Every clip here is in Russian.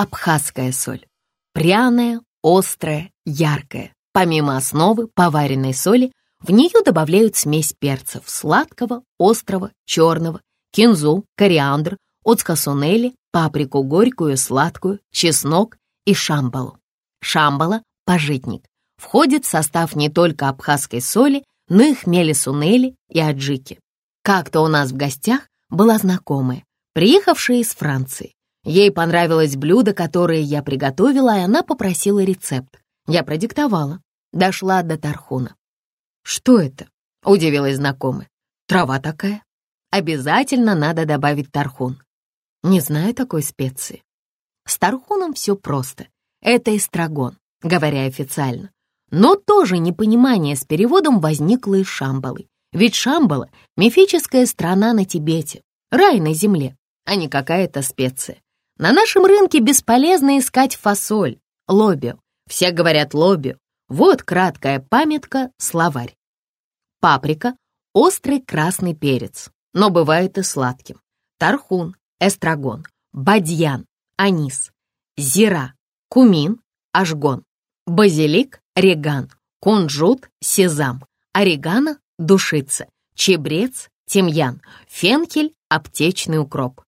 Абхазская соль. Пряная, острая, яркая. Помимо основы, поваренной соли, в нее добавляют смесь перцев сладкого, острого, черного, кинзу, кориандр, оцкосунели, паприку горькую, сладкую, чеснок и шамбалу. Шамбала – пожитник. Входит в состав не только абхазской соли, но и хмели сунели и аджики. Как-то у нас в гостях была знакомая, приехавшая из Франции. Ей понравилось блюдо, которое я приготовила, и она попросила рецепт. Я продиктовала. Дошла до тархуна. «Что это?» — удивилась знакомая. «Трава такая. Обязательно надо добавить тархун». Не знаю такой специи. С тархуном все просто. Это эстрагон, говоря официально. Но тоже непонимание с переводом возникло из Шамбалы. Ведь Шамбала — мифическая страна на Тибете, рай на земле, а не какая-то специя. На нашем рынке бесполезно искать фасоль, лобио. Все говорят лобио. Вот краткая памятка, словарь. Паприка — острый красный перец, но бывает и сладким. Тархун, эстрагон, бадьян, анис, зира, кумин, ажгон, базилик, реган, кунжут, сезам, орегано, душица, чебрец, тимьян, фенхель, аптечный укроп.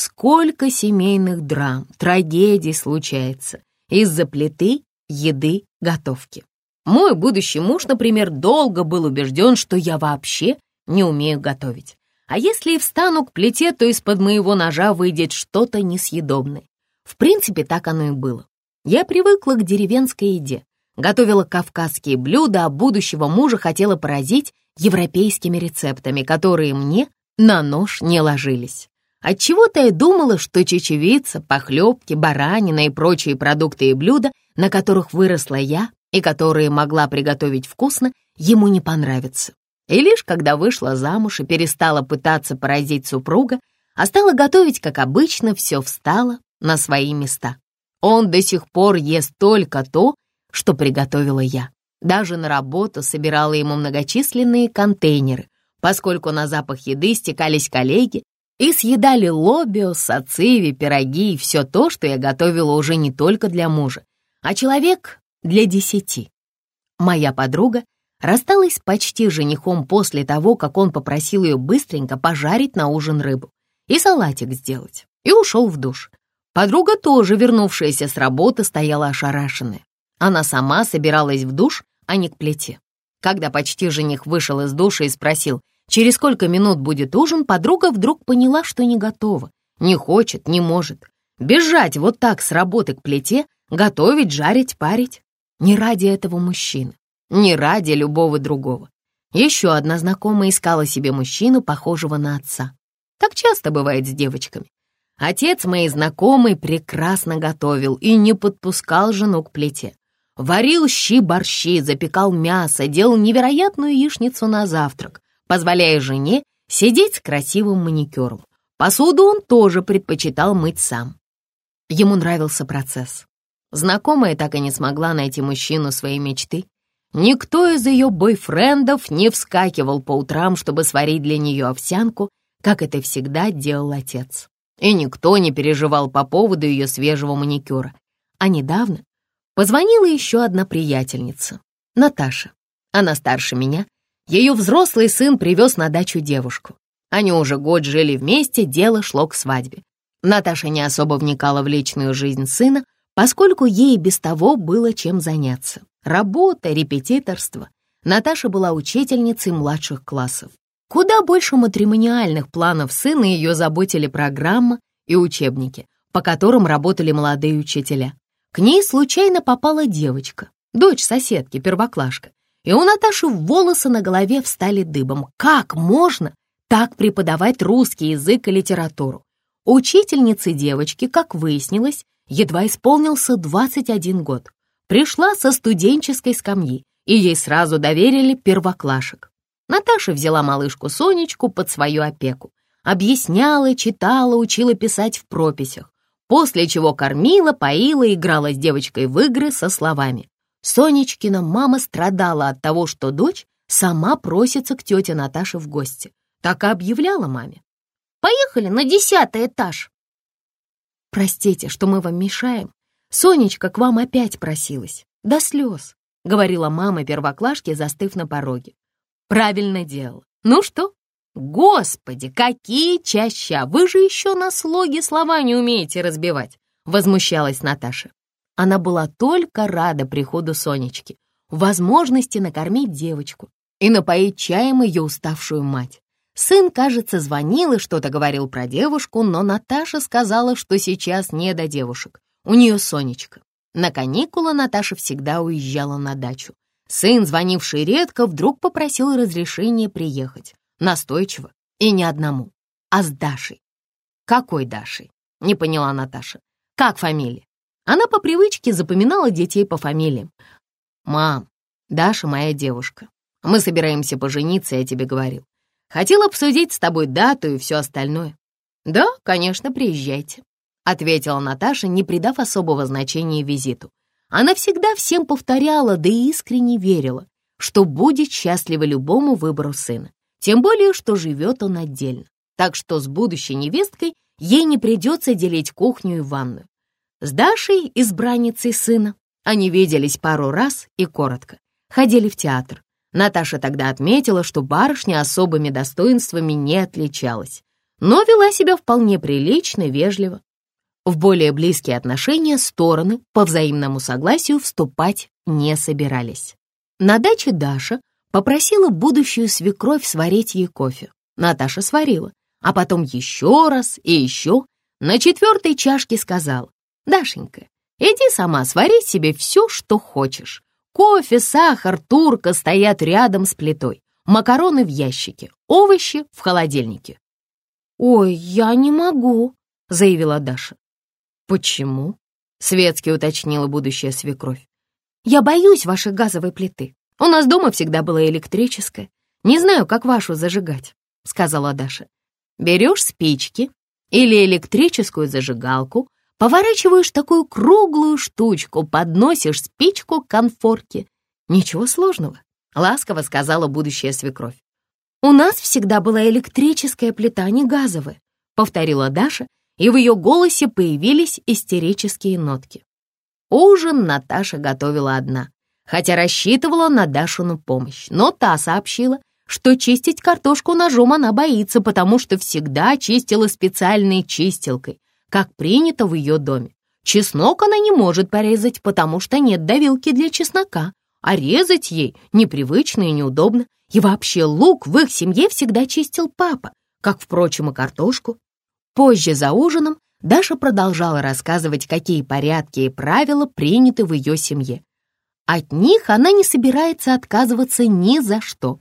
Сколько семейных драм, трагедий случается из-за плиты, еды, готовки. Мой будущий муж, например, долго был убежден, что я вообще не умею готовить. А если и встану к плите, то из-под моего ножа выйдет что-то несъедобное. В принципе, так оно и было. Я привыкла к деревенской еде, готовила кавказские блюда, а будущего мужа хотела поразить европейскими рецептами, которые мне на нож не ложились. Отчего-то я думала, что чечевица, похлебки, баранина и прочие продукты и блюда, на которых выросла я и которые могла приготовить вкусно, ему не понравятся. И лишь когда вышла замуж и перестала пытаться поразить супруга, а стала готовить, как обычно, все встало на свои места. Он до сих пор ест только то, что приготовила я. Даже на работу собирала ему многочисленные контейнеры, поскольку на запах еды стекались коллеги и съедали лобио, сациви, пироги и все то, что я готовила уже не только для мужа, а человек для десяти. Моя подруга рассталась почти женихом после того, как он попросил ее быстренько пожарить на ужин рыбу и салатик сделать, и ушел в душ. Подруга тоже, вернувшаяся с работы, стояла ошарашенная. Она сама собиралась в душ, а не к плите. Когда почти жених вышел из душа и спросил, через сколько минут будет ужин, подруга вдруг поняла, что не готова, не хочет, не может. Бежать вот так с работы к плите, готовить, жарить, парить. Не ради этого мужчины, не ради любого другого. Еще одна знакомая искала себе мужчину, похожего на отца. Так часто бывает с девочками. Отец моей знакомой прекрасно готовил и не подпускал жену к плите. Варил щи-борщи, запекал мясо, делал невероятную яичницу на завтрак, позволяя жене сидеть с красивым маникюром. Посуду он тоже предпочитал мыть сам. Ему нравился процесс. Знакомая так и не смогла найти мужчину своей мечты. Никто из ее бойфрендов не вскакивал по утрам, чтобы сварить для нее овсянку, как это всегда делал отец. И никто не переживал по поводу ее свежего маникюра. А недавно Позвонила еще одна приятельница, Наташа. Она старше меня. Ее взрослый сын привез на дачу девушку. Они уже год жили вместе, дело шло к свадьбе. Наташа не особо вникала в личную жизнь сына, поскольку ей без того было чем заняться. Работа, репетиторство. Наташа была учительницей младших классов. Куда больше матримониальных планов сына ее заботили программа и учебники, по которым работали молодые учителя. К ней случайно попала девочка, дочь соседки, первоклашка, и у Наташи волосы на голове встали дыбом. Как можно так преподавать русский язык и литературу? Учительнице девочки, как выяснилось, едва исполнился 21 год. Пришла со студенческой скамьи, и ей сразу доверили первоклашек. Наташа взяла малышку Сонечку под свою опеку. Объясняла, читала, учила писать в прописях после чего кормила, поила, играла с девочкой в игры со словами. Сонечкина мама страдала от того, что дочь сама просится к тете Наташе в гости. Так и объявляла маме. «Поехали на десятый этаж!» «Простите, что мы вам мешаем. Сонечка к вам опять просилась. До слез», — говорила мама первоклашки, застыв на пороге. «Правильно делала. Ну что? Господи, какие чаща! Вы же еще на слоги слова не умеете разбивать!» — возмущалась Наташа. Она была только рада приходу Сонечки, возможности накормить девочку и напоить чаем ее уставшую мать. Сын, кажется, звонил и что-то говорил про девушку, но Наташа сказала, что сейчас не до девушек. У нее Сонечка. На каникулы Наташа всегда уезжала на дачу. Сын, звонивший редко, вдруг попросил разрешения приехать. Настойчиво. И не одному, а с Дашей. «Какой Дашей?» — не поняла Наташа. «Как фамилия?» Она по привычке запоминала детей по фамилиям. «Мам, Даша моя девушка. Мы собираемся пожениться, я тебе говорил. Хотел обсудить с тобой дату и все остальное. Да, конечно, приезжайте, ответила Наташа, не придав особого значения визиту. Она всегда всем повторяла, да и искренне верила, что будет счастлива любому выбору сына. Тем более, что живет он отдельно. Так что с будущей невесткой ей не придется делить кухню и ванную. С Дашей, избранницей сына, они виделись пару раз и коротко. Ходили в театр. Наташа тогда отметила, что барышня особыми достоинствами не отличалась, но вела себя вполне прилично, вежливо. В более близкие отношения стороны по взаимному согласию вступать не собирались. На даче Даша попросила будущую свекровь сварить ей кофе. Наташа сварила, а потом еще раз и еще. На четвертой чашке сказала, «Дашенька, иди сама свари себе все, что хочешь. Кофе, сахар, турка стоят рядом с плитой. Макароны в ящике, овощи в холодильнике. «Ой, я не могу», — заявила Даша. «Почему?» — светски уточнила будущая свекровь. «Я боюсь вашей газовой плиты. У нас дома всегда была электрическая. Не знаю, как вашу зажигать», — сказала Даша. «Берешь спички или электрическую зажигалку, Поворачиваешь такую круглую штучку, подносишь спичку к конфорке. Ничего сложного, ласково сказала будущая свекровь. У нас всегда была электрическая плита, а не газовая, повторила Даша, и в ее голосе появились истерические нотки. Ужин Наташа готовила одна, хотя рассчитывала на Дашину помощь, но та сообщила, что чистить картошку ножом она боится, потому что всегда чистила специальной чистилкой, как принято в ее доме. Чеснок она не может порезать, потому что нет давилки для чеснока, а резать ей непривычно и неудобно. И вообще лук в их семье всегда чистил папа, как, впрочем, и картошку. Позже за ужином Даша продолжала рассказывать, какие порядки и правила приняты в ее семье. От них она не собирается отказываться ни за что.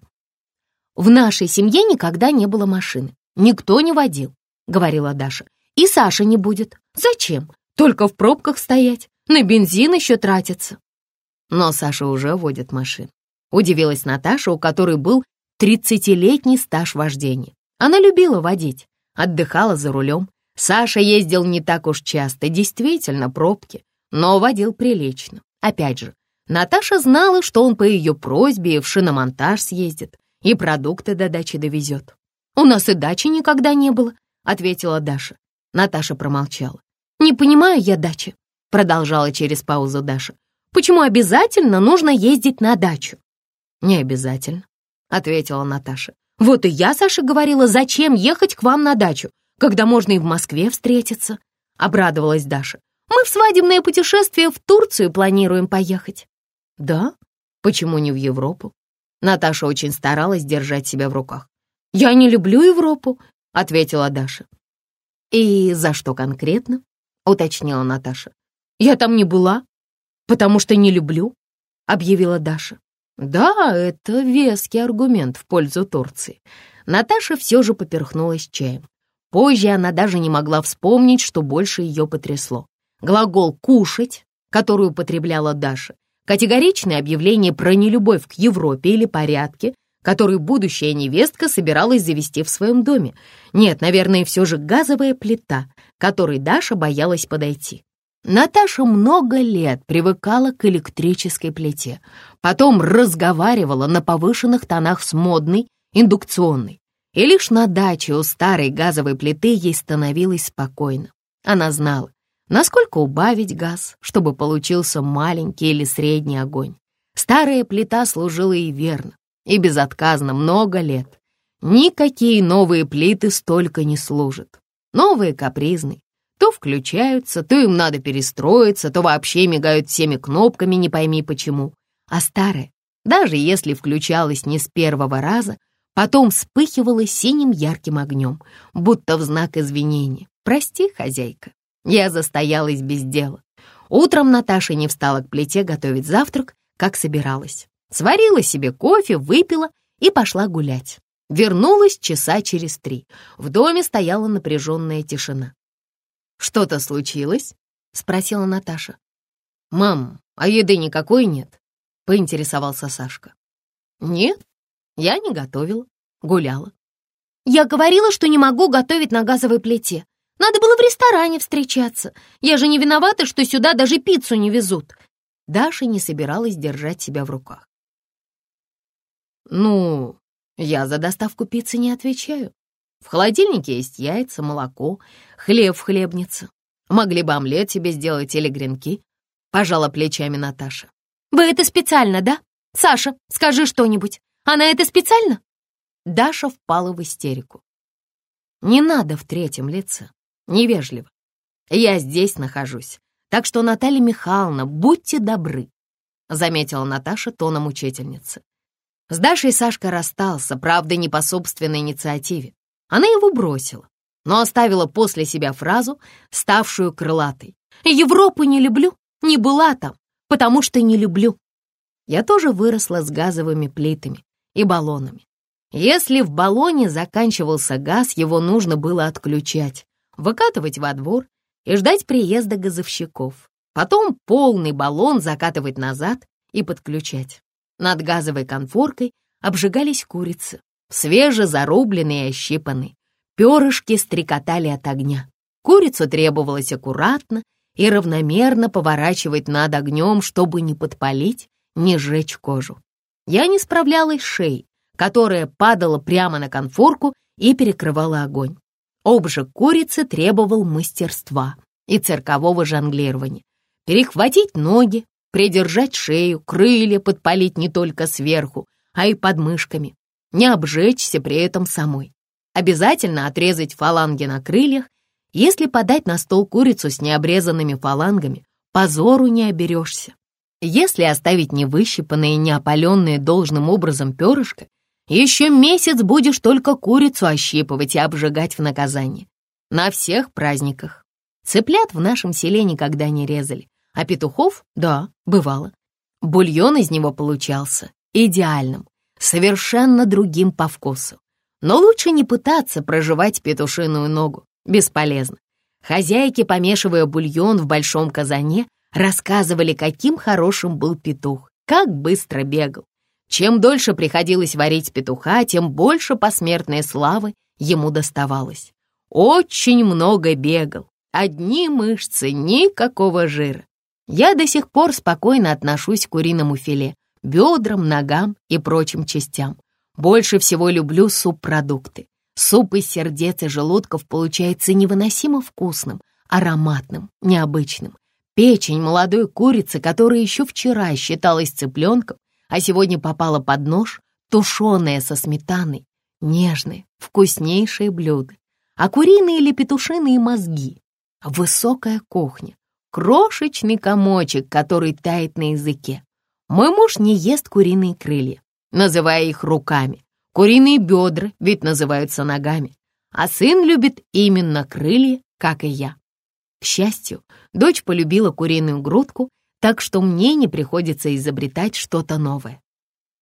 «В нашей семье никогда не было машины, никто не водил», — говорила Даша. И Саши не будет. Зачем? Только в пробках стоять. На бензин еще тратится. Но Саша уже водит машину. Удивилась Наташа, у которой был 30-летний стаж вождения. Она любила водить, отдыхала за рулем. Саша ездил не так уж часто, действительно, пробки, но водил прилично. Опять же, Наташа знала, что он по ее просьбе в шиномонтаж съездит и продукты до дачи довезет. «У нас и дачи никогда не было», — ответила Даша. Наташа промолчала. «Не понимаю я дачи», — продолжала через паузу Даша. «Почему обязательно нужно ездить на дачу?» «Не обязательно», — ответила Наташа. «Вот и я, Саша, говорила, зачем ехать к вам на дачу, когда можно и в Москве встретиться?» — обрадовалась Даша. «Мы в свадебное путешествие в Турцию планируем поехать». «Да? Почему не в Европу?» Наташа очень старалась держать себя в руках. «Я не люблю Европу», — ответила Даша. «И за что конкретно?» — уточнила Наташа. «Я там не была, потому что не люблю», — объявила Даша. «Да, это веский аргумент в пользу Турции». Наташа все же поперхнулась чаем. Позже она даже не могла вспомнить, что больше ее потрясло. Глагол «кушать», который употребляла Даша, категоричное объявление про нелюбовь к Европе или порядке, который будущая невестка собиралась завести в своем доме. Нет, наверное, все же газовая плита, которой Даша боялась подойти. Наташа много лет привыкала к электрической плите, потом разговаривала на повышенных тонах с модной, индукционной. И лишь на даче у старой газовой плиты ей становилось спокойно. Она знала, насколько убавить газ, чтобы получился маленький или средний огонь. Старая плита служила и верно, и безотказно много лет. Никакие новые плиты столько не служат. Новые капризные. То включаются, то им надо перестроиться, то вообще мигают всеми кнопками, не пойми почему. А старая, даже если включалась не с первого раза, потом вспыхивала синим ярким огнем, будто в знак извинения. «Прости, хозяйка, я застоялась без дела». Утром Наташа не встала к плите готовить завтрак, как собиралась. Сварила себе кофе, выпила и пошла гулять. Вернулась часа через три. В доме стояла напряженная тишина. «Что-то случилось?» — спросила Наташа. «Мам, а еды никакой нет?» — поинтересовался Сашка. «Нет, я не готовила, гуляла». «Я говорила, что не могу готовить на газовой плите. Надо было в ресторане встречаться. Я же не виновата, что сюда даже пиццу не везут». Даша не собиралась держать себя в руках. «Ну, я за доставку пиццы не отвечаю. В холодильнике есть яйца, молоко, хлеб в хлебнице. Могли бы омлет себе сделать или гренки. Пожала плечами Наташа. Вы это специально, да? Саша, скажи что-нибудь. Она это специально? Даша впала в истерику. Не надо в третьем лице. Невежливо. Я здесь нахожусь. Так что, Наталья Михайловна, будьте добры, заметила Наташа тоном учительницы. С Дашей Сашка расстался, правда, не по собственной инициативе. Она его бросила, но оставила после себя фразу, ставшую крылатой. «Европу не люблю, не была там, потому что не люблю». Я тоже выросла с газовыми плитами и баллонами. Если в баллоне заканчивался газ, его нужно было отключать, выкатывать во двор и ждать приезда газовщиков. Потом полный баллон закатывать назад и подключать. Над газовой конфоркой обжигались курицы, свежезарубленные и ощипанные. Перышки стрекотали от огня. Курицу требовалось аккуратно и равномерно поворачивать над огнем, чтобы не подпалить, не сжечь кожу. Я не справлялась с шеей, которая падала прямо на конфорку и перекрывала огонь. Обжиг курицы требовал мастерства и циркового жонглирования. Перехватить ноги, придержать шею, крылья подпалить не только сверху, а и под мышками, не обжечься при этом самой. Обязательно отрезать фаланги на крыльях. Если подать на стол курицу с необрезанными фалангами, позору не оберешься. Если оставить невыщипанное и неопаленное должным образом перышко, еще месяц будешь только курицу ощипывать и обжигать в наказание. На всех праздниках. Цыплят в нашем селе никогда не резали, а петухов, да, бывало. Бульон из него получался идеальным, совершенно другим по вкусу. Но лучше не пытаться проживать петушиную ногу, бесполезно. Хозяйки, помешивая бульон в большом казане, рассказывали, каким хорошим был петух, как быстро бегал. Чем дольше приходилось варить петуха, тем больше посмертной славы ему доставалось. Очень много бегал, одни мышцы, никакого жира. Я до сих пор спокойно отношусь к куриному филе, бедрам, ногам и прочим частям. Больше всего люблю субпродукты. Суп из сердец и желудков получается невыносимо вкусным, ароматным, необычным. Печень молодой курицы, которая еще вчера считалась цыпленком, а сегодня попала под нож, тушеная со сметаной, нежные, вкуснейшие блюда. А куриные или петушиные мозги — высокая кухня, крошечный комочек, который тает на языке. Мой муж не ест куриные крылья, называя их руками. Куриные бедра ведь называются ногами. А сын любит именно крылья, как и я. К счастью, дочь полюбила куриную грудку, так что мне не приходится изобретать что-то новое.